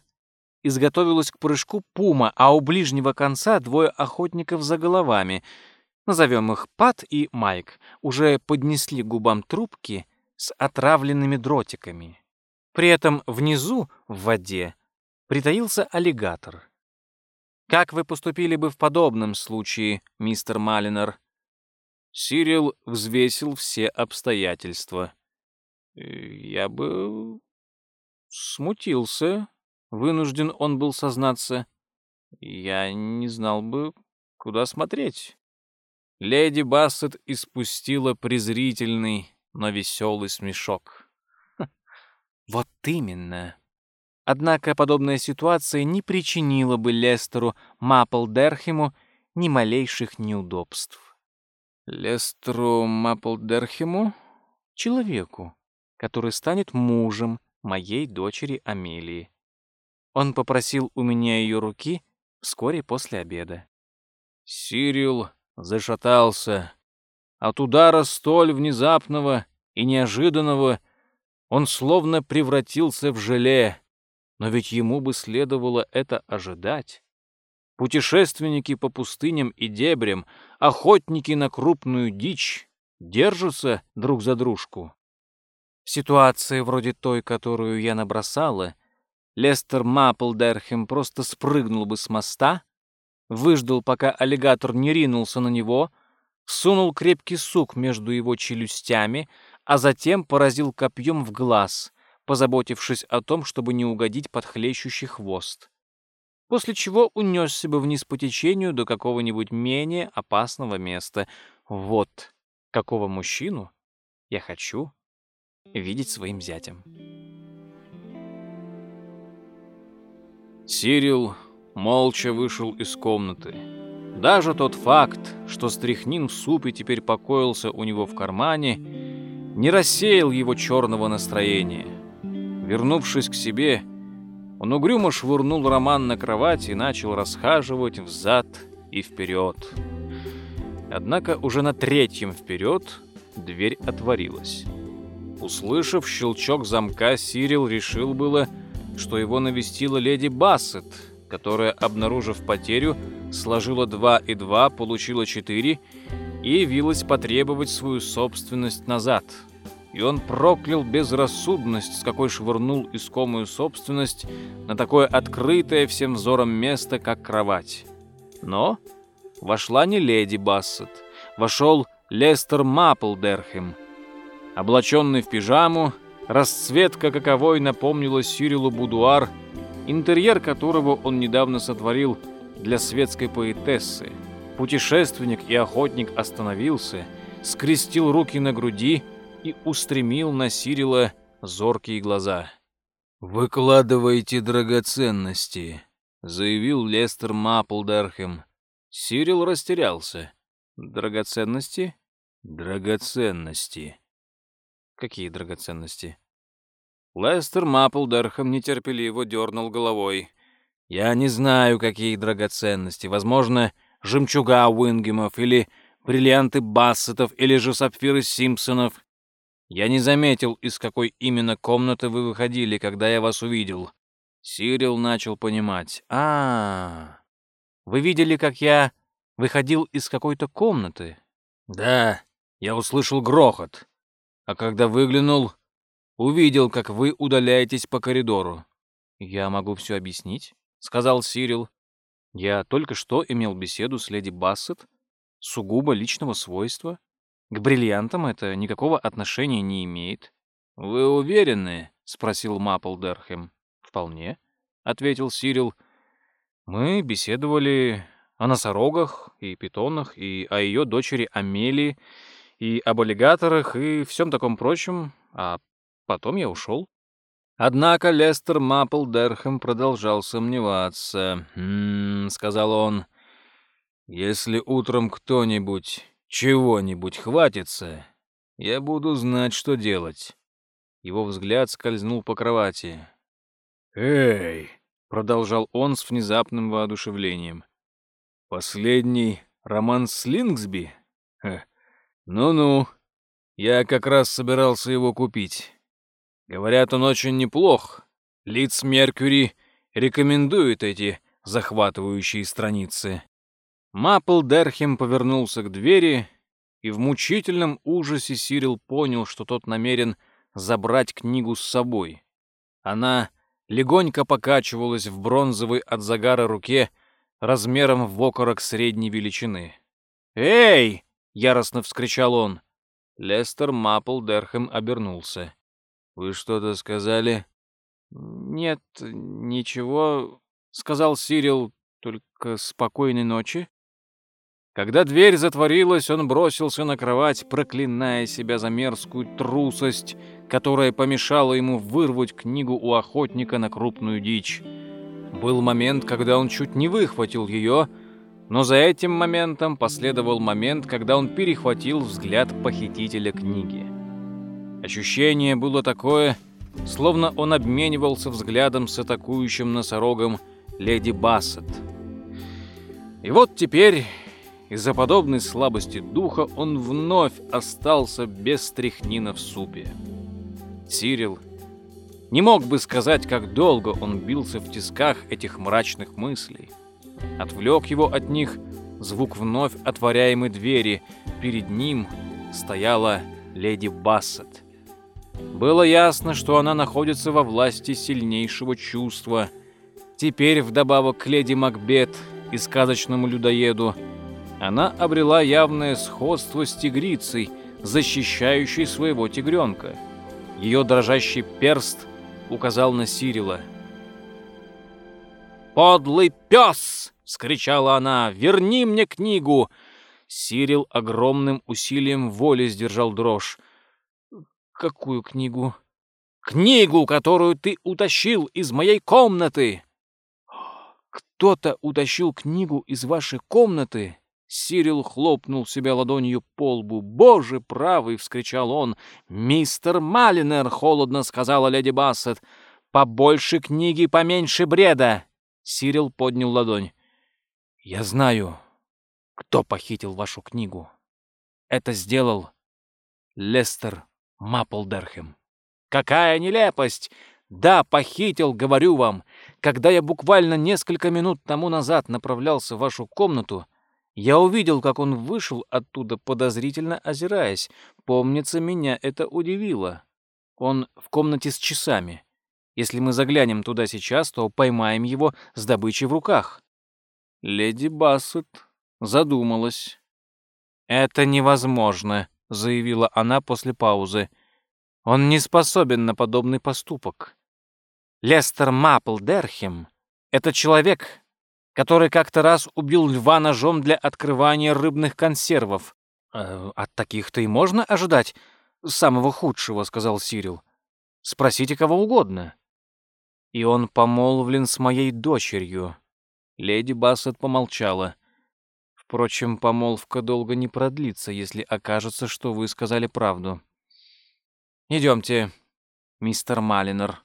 изготовилась к прыжку пума, а у ближнего конца двое охотников за головами, назовем их Пат и Майк, уже поднесли губам трубки с отравленными дротиками. При этом внизу, в воде, притаился аллигатор. Как вы поступили бы в подобном случае, мистер Малинер? Сирил взвесил все обстоятельства. «Э, я бы смутился, вынужден он был сознаться. Я не знал бы, куда смотреть. Леди Бассет испустила презрительный, но веселый смешок. Вот именно. Однако подобная ситуация не причинила бы Лестеру Маплдерхему ни малейших неудобств. Лестеру Маплдерхему? Человеку, который станет мужем моей дочери Амелии. Он попросил у меня ее руки вскоре после обеда. Сирил зашатался, от удара столь внезапного и неожиданного он словно превратился в желе, но ведь ему бы следовало это ожидать. Путешественники по пустыням и дебрям, охотники на крупную дичь держатся друг за дружку. В ситуации вроде той, которую я набросала, Лестер Мапплдерхем просто спрыгнул бы с моста, выждал, пока аллигатор не ринулся на него — сунул крепкий сук между его челюстями, а затем поразил копьем в глаз, позаботившись о том, чтобы не угодить под хлещущий хвост. После чего унесся бы вниз по течению до какого-нибудь менее опасного места. Вот какого мужчину я хочу видеть своим зятем. Сирил молча вышел из комнаты. Даже тот факт, что стряхнин в супе теперь покоился у него в кармане, не рассеял его черного настроения. Вернувшись к себе, он угрюмо швырнул роман на кровать и начал расхаживать взад и вперед. Однако уже на третьем вперед дверь отворилась. Услышав щелчок замка, Сирил решил было, что его навестила леди Бассет, которая, обнаружив потерю, сложила два и два, получила четыре и явилась потребовать свою собственность назад. И он проклял безрассудность, с какой швырнул искомую собственность на такое открытое всем взором место, как кровать. Но вошла не леди Бассет, вошел Лестер Мапплдерхем. Облаченный в пижаму, расцветка каковой напомнила Сирилу будуар, интерьер которого он недавно сотворил – для светской поэтессы. Путешественник и охотник остановился, скрестил руки на груди и устремил на Сирила зоркие глаза. «Выкладывайте драгоценности», — заявил Лестер Мапплдерхем. Сирил растерялся. «Драгоценности?» «Драгоценности». «Какие драгоценности?» Лестер Мапплдерхем нетерпеливо дернул головой. «Я не знаю, какие драгоценности. Возможно, жемчуга Уингемов или бриллианты Бассетов или же сапфиры Симпсонов. Я не заметил, из какой именно комнаты вы выходили, когда я вас увидел». Сирил начал понимать. а, -а, -а. Вы видели, как я выходил из какой-то комнаты?» «Да, я услышал грохот. А когда выглянул, увидел, как вы удаляетесь по коридору». «Я могу все объяснить», — сказал Сирил. «Я только что имел беседу с леди Бассет, сугубо личного свойства. К бриллиантам это никакого отношения не имеет». «Вы уверены?» — спросил Маппл Дерхэм. «Вполне», — ответил Сирил. Мы беседовали о носорогах и питонах, и о ее дочери Амелии, и об аллигаторах, и всем таком прочем, а потом я ушел. Однако Лестер Маппл Дерхэм продолжал сомневаться. «М-м-м», сказал он, — «если утром кто-нибудь чего-нибудь хватится, я буду знать, что делать». Его взгляд скользнул по кровати. «Эй!» продолжал он с внезапным воодушевлением. Последний роман с Лингсби? Ну-ну, я как раз собирался его купить. Говорят, он очень неплох. Лиц Меркьюри рекомендует эти захватывающие страницы. Маппл Дерхем повернулся к двери, и в мучительном ужасе Сирил понял, что тот намерен забрать книгу с собой. Она легонько покачивалась в бронзовой от загара руке размером в окорок средней величины. «Эй!» — яростно вскричал он. Лестер Маппл Дерхэм обернулся. «Вы что-то сказали?» «Нет, ничего», — сказал Сирил, — «только спокойной ночи». Когда дверь затворилась, он бросился на кровать, проклиная себя за мерзкую трусость, которая помешала ему вырвать книгу у охотника на крупную дичь. Был момент, когда он чуть не выхватил ее, но за этим моментом последовал момент, когда он перехватил взгляд похитителя книги. Ощущение было такое, словно он обменивался взглядом с атакующим носорогом леди Бассет. И вот теперь из-за подобной слабости духа он вновь остался без стряхнина в супе. Сирил не мог бы сказать, как долго он бился в тисках этих мрачных мыслей. Отвлек его от них звук вновь отворяемой двери. Перед ним стояла леди Бассет. Было ясно, что она находится во власти сильнейшего чувства. Теперь, вдобавок к леди Макбет и сказочному людоеду, она обрела явное сходство с тигрицей, защищающей своего тигренка. Ее дрожащий перст указал на Сирила. «Подлый пес!» — скричала она. «Верни мне книгу!» Сирил огромным усилием воли сдержал дрожь. «Какую книгу?» «Книгу, которую ты утащил из моей комнаты!» «Кто-то утащил книгу из вашей комнаты?» Сирил хлопнул себя ладонью по лбу. «Боже правый!» — вскричал он. «Мистер Малинер!» — холодно сказала леди Бассет. «Побольше книги, поменьше бреда!» Сирил поднял ладонь. «Я знаю, кто похитил вашу книгу. Это сделал Лестер Мапплдерхем». «Какая нелепость! Да, похитил, говорю вам. Когда я буквально несколько минут тому назад направлялся в вашу комнату, я увидел, как он вышел оттуда, подозрительно озираясь. Помнится, меня это удивило. Он в комнате с часами. Если мы заглянем туда сейчас, то поймаем его с добычей в руках. Леди Бассет задумалась. «Это невозможно», — заявила она после паузы. «Он не способен на подобный поступок. Лестер Маппл Дерхем — это человек, который как-то раз убил льва ножом для открывания рыбных консервов. «Э, «От таких-то и можно ожидать самого худшего», — сказал Сирил. «Спросите кого угодно». И он помолвлен с моей дочерью. Леди Бассет помолчала. Впрочем, помолвка долго не продлится, если окажется, что вы сказали правду. Идемте, мистер Малинер.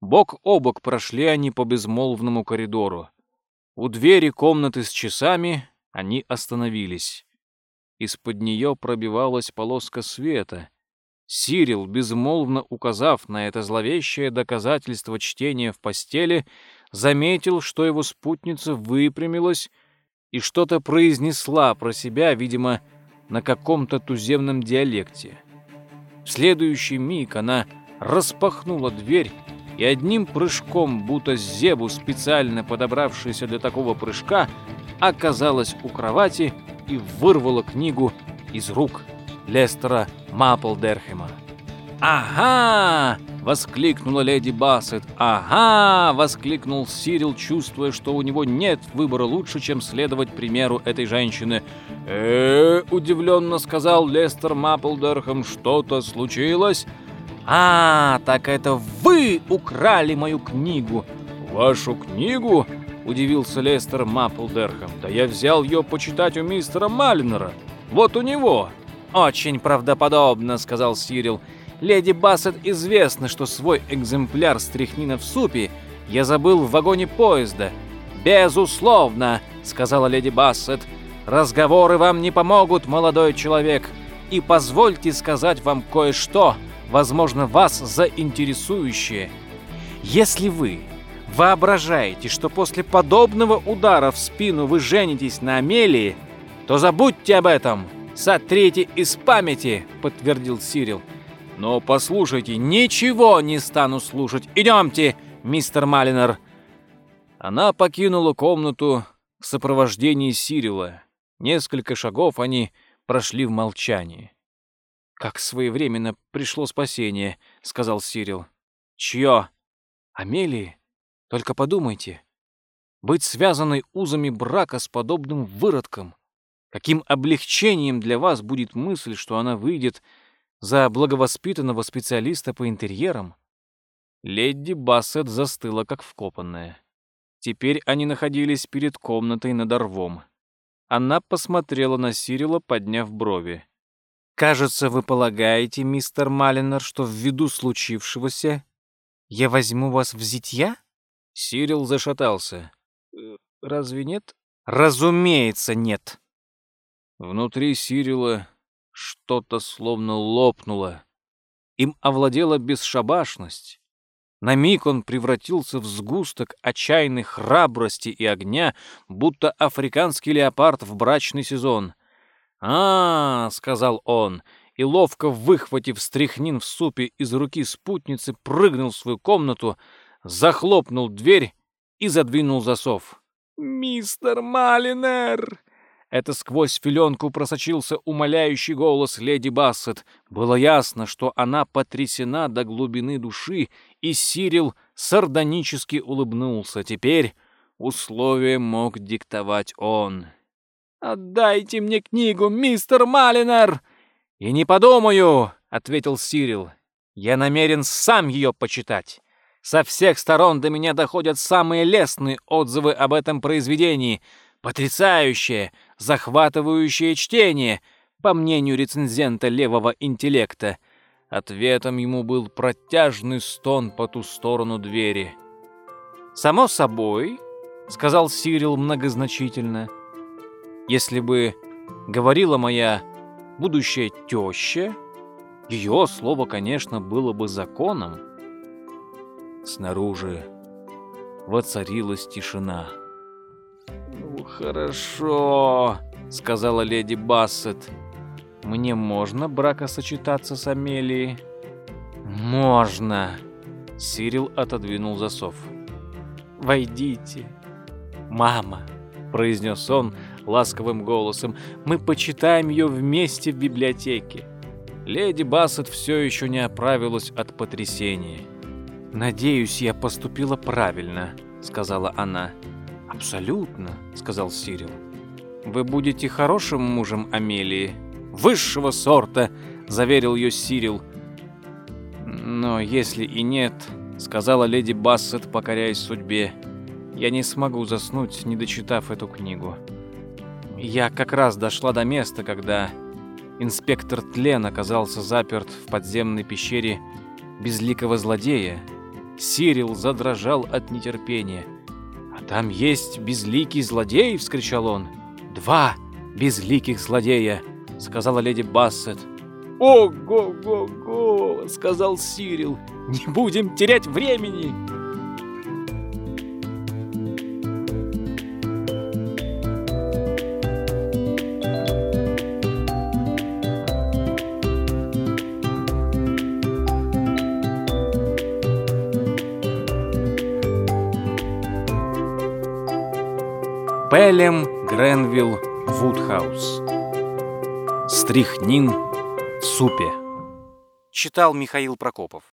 Бок о бок прошли они по безмолвному коридору. У двери комнаты с часами они остановились. Из-под нее пробивалась полоска света. Сирил, безмолвно указав на это зловещее доказательство чтения в постели, заметил, что его спутница выпрямилась и что-то произнесла про себя, видимо, на каком-то туземном диалекте. В следующий миг она распахнула дверь и одним прыжком, будто зебу, специально подобравшийся для такого прыжка, оказалась у кровати и вырвала книгу из рук Лестера Маплдерхема. «Ага!» — воскликнула леди Бассет. «Ага!» — воскликнул Сирил, чувствуя, что у него нет выбора лучше, чем следовать примеру этой женщины. э удивленно сказал Лестер Маплдерхэм. «Что-то случилось?» «А, так это вы украли мою книгу!» «Вашу книгу?» — удивился Лестер Маплдерхэм. «Да я взял ее почитать у мистера Малинера. Вот у него!» «Очень правдоподобно», — сказал Сирил. «Леди Бассет известно, что свой экземпляр стряхнина в супе я забыл в вагоне поезда». «Безусловно», — сказала леди Бассет. «Разговоры вам не помогут, молодой человек. И позвольте сказать вам кое-что, возможно, вас заинтересующее. Если вы воображаете, что после подобного удара в спину вы женитесь на Амелии, то забудьте об этом. Сотрите из памяти, подтвердил Сирил. Но послушайте, ничего не стану слушать. Идемте, мистер Малинер. Она покинула комнату в сопровождении Сирила. Несколько шагов они прошли в молчании. «Как своевременно пришло спасение», — сказал Сирил. «Чье?» «Амелии? Только подумайте. Быть связанной узами брака с подобным выродком. Каким облегчением для вас будет мысль, что она выйдет за благовоспитанного специалиста по интерьерам?» Леди Бассет застыла, как вкопанная. Теперь они находились перед комнатой над орвом. Она посмотрела на Сирила, подняв брови. Кажется, вы полагаете, мистер Малинер, что ввиду случившегося я возьму вас в зитья? Сирил зашатался. «Э, разве нет? Разумеется, нет. Внутри Сирила что-то словно лопнуло. Им овладела бесшабашность. На миг он превратился в сгусток отчаянной храбрости и огня, будто африканский леопард в брачный сезон. «А, — сказал он, и, ловко выхватив стряхнин в супе из руки спутницы, прыгнул в свою комнату, захлопнул дверь и задвинул засов. «Мистер Малинер!» Это сквозь филенку просочился умоляющий голос леди Бассет. Было ясно, что она потрясена до глубины души, и Сирил сардонически улыбнулся. Теперь условия мог диктовать он. «Отдайте мне книгу, мистер Малинер!» «И не подумаю», — ответил Сирил. «Я намерен сам ее почитать. Со всех сторон до меня доходят самые лестные отзывы об этом произведении. Потрясающее, захватывающее чтение, по мнению рецензента левого интеллекта». Ответом ему был протяжный стон по ту сторону двери. «Само собой», — сказал Сирил многозначительно, — если бы говорила моя будущая теща, ее слово, конечно, было бы законом. Снаружи воцарилась тишина. «Ну, хорошо», — сказала леди Бассет. «Мне можно бракосочетаться с Амелией?» «Можно», — Сирил отодвинул засов. «Войдите, мама», — произнес он, — ласковым голосом. «Мы почитаем ее вместе в библиотеке». Леди Бассет все еще не оправилась от потрясения. «Надеюсь, я поступила правильно», — сказала она. «Абсолютно», — сказал Сирил. «Вы будете хорошим мужем Амелии?» «Высшего сорта», — заверил ее Сирил. «Но если и нет, — сказала леди Бассет, покоряясь судьбе. «Я не смогу заснуть, не дочитав эту книгу. Я как раз дошла до места, когда инспектор Тлен оказался заперт в подземной пещере безликого злодея. Сирил задрожал от нетерпения. «А там есть безликий злодей!» — вскричал он. «Два безликих злодея!» — сказала леди Бассет. «Ого-го-го!» — сказал Сирил. «Не будем терять времени!» Пелем Гренвилл Вудхаус. Стрихнин в супе. Читал Михаил Прокопов.